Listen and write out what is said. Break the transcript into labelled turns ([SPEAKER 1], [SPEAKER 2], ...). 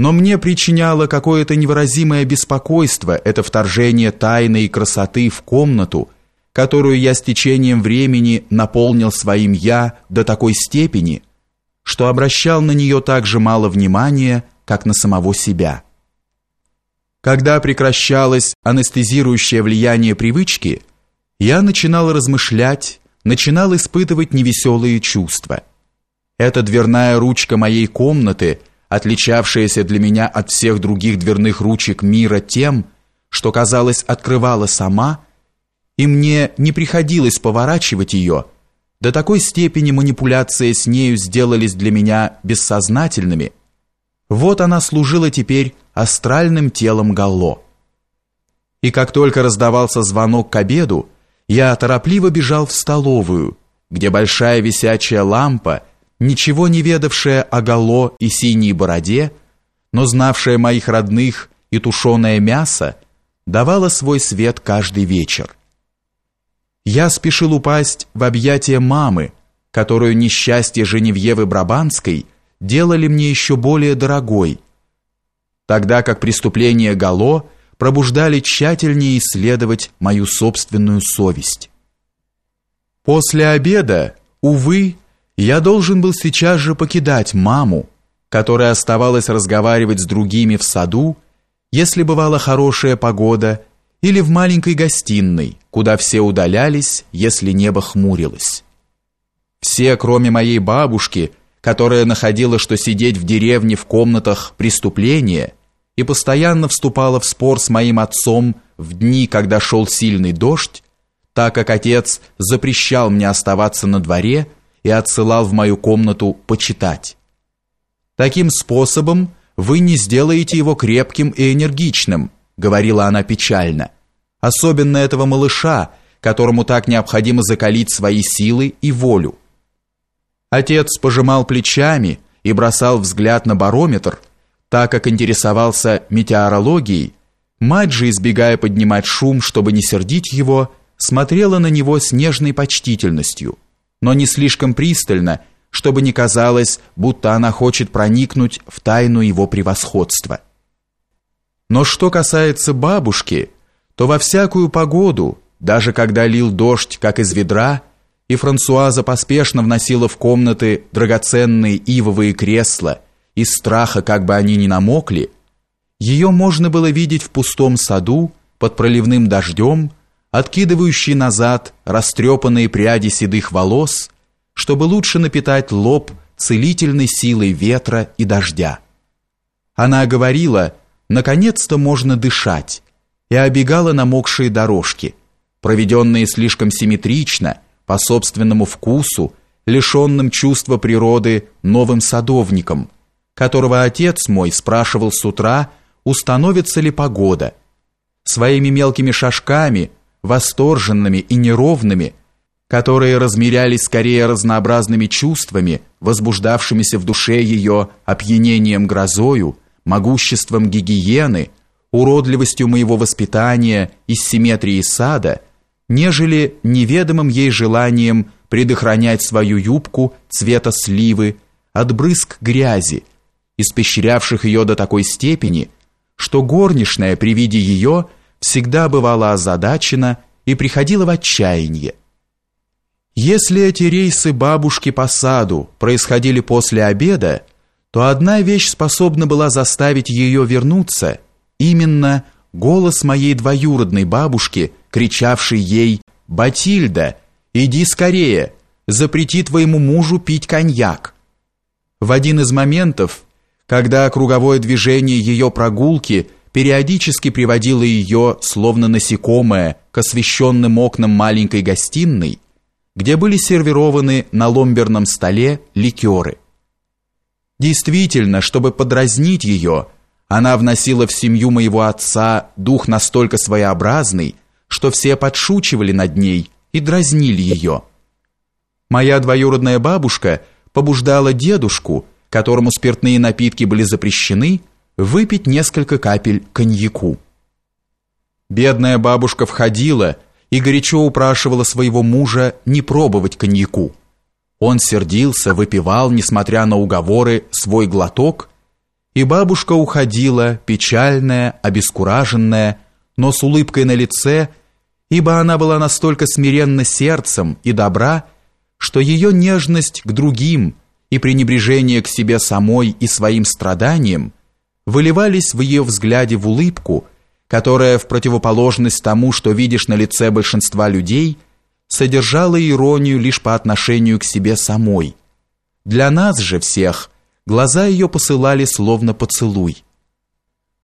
[SPEAKER 1] но мне причиняло какое-то невыразимое беспокойство это вторжение тайны и красоты в комнату, которую я с течением времени наполнил своим «я» до такой степени, что обращал на нее так же мало внимания, как на самого себя. Когда прекращалось анестезирующее влияние привычки, я начинал размышлять, начинал испытывать невеселые чувства. Эта дверная ручка моей комнаты, отличавшаяся для меня от всех других дверных ручек мира тем, что, казалось, открывала сама, и мне не приходилось поворачивать ее, до такой степени манипуляции с нею сделались для меня бессознательными. Вот она служила теперь астральным телом Галло. И как только раздавался звонок к обеду, я торопливо бежал в столовую, где большая висячая лампа, ничего не ведавшая о Галло и синей бороде, но знавшая моих родных и тушеное мясо, давала свой свет каждый вечер. Я спешил упасть в объятия мамы, которую несчастье Женевьевы Брабанской делали мне еще более дорогой, тогда как преступление Гало пробуждали тщательнее исследовать мою собственную совесть. После обеда, увы, я должен был сейчас же покидать маму, которая оставалась разговаривать с другими в саду, если бывала хорошая погода, или в маленькой гостиной, куда все удалялись, если небо хмурилось. Все, кроме моей бабушки, которая находила, что сидеть в деревне в комнатах преступления – и постоянно вступала в спор с моим отцом в дни, когда шел сильный дождь, так как отец запрещал мне оставаться на дворе и отсылал в мою комнату почитать. Таким способом вы не сделаете его крепким и энергичным, говорила она печально. Особенно этого малыша, которому так необходимо закалить свои силы и волю. Отец пожимал плечами и бросал взгляд на барометр, так как интересовался метеорологией, мать же, избегая поднимать шум, чтобы не сердить его, смотрела на него с нежной почтительностью, но не слишком пристально, чтобы не казалось, будто она хочет проникнуть в тайну его превосходства. Но что касается бабушки, то во всякую погоду, даже когда лил дождь, как из ведра, и Франсуаза поспешно вносила в комнаты драгоценные ивовые кресла из страха, как бы они ни намокли, ее можно было видеть в пустом саду под проливным дождем, откидывающей назад растрепанные пряди седых волос, чтобы лучше напитать лоб целительной силой ветра и дождя. Она говорила, наконец-то можно дышать, и обегала намокшие дорожки, проведенные слишком симметрично, по собственному вкусу, лишенным чувства природы новым садовником – которого отец мой спрашивал с утра, установится ли погода. Своими мелкими шажками, восторженными и неровными, которые размерялись скорее разнообразными чувствами, возбуждавшимися в душе ее опьянением грозою, могуществом гигиены, уродливостью моего воспитания и симметрией сада, нежели неведомым ей желанием предохранять свою юбку цвета сливы от брызг грязи, испещрявших ее до такой степени, что горничная при виде ее всегда бывала озадачена и приходила в отчаяние. Если эти рейсы бабушки по саду происходили после обеда, то одна вещь способна была заставить ее вернуться, именно голос моей двоюродной бабушки, кричавшей ей «Батильда, иди скорее, запрети твоему мужу пить коньяк». В один из моментов когда круговое движение ее прогулки периодически приводило ее, словно насекомое, к освещенным окнам маленькой гостиной, где были сервированы на ломберном столе ликеры. Действительно, чтобы подразнить ее, она вносила в семью моего отца дух настолько своеобразный, что все подшучивали над ней и дразнили ее. Моя двоюродная бабушка побуждала дедушку – которому спиртные напитки были запрещены, выпить несколько капель коньяку. Бедная бабушка входила и горячо упрашивала своего мужа не пробовать коньяку. Он сердился, выпивал, несмотря на уговоры, свой глоток И бабушка уходила, печальная, обескураженная, но с улыбкой на лице, ибо она была настолько смиренна сердцем и добра, что ее нежность к другим и пренебрежение к себе самой и своим страданиям выливались в ее взгляде в улыбку, которая в противоположность тому, что видишь на лице большинства людей, содержала иронию лишь по отношению к себе самой. Для нас же всех глаза ее посылали словно поцелуй –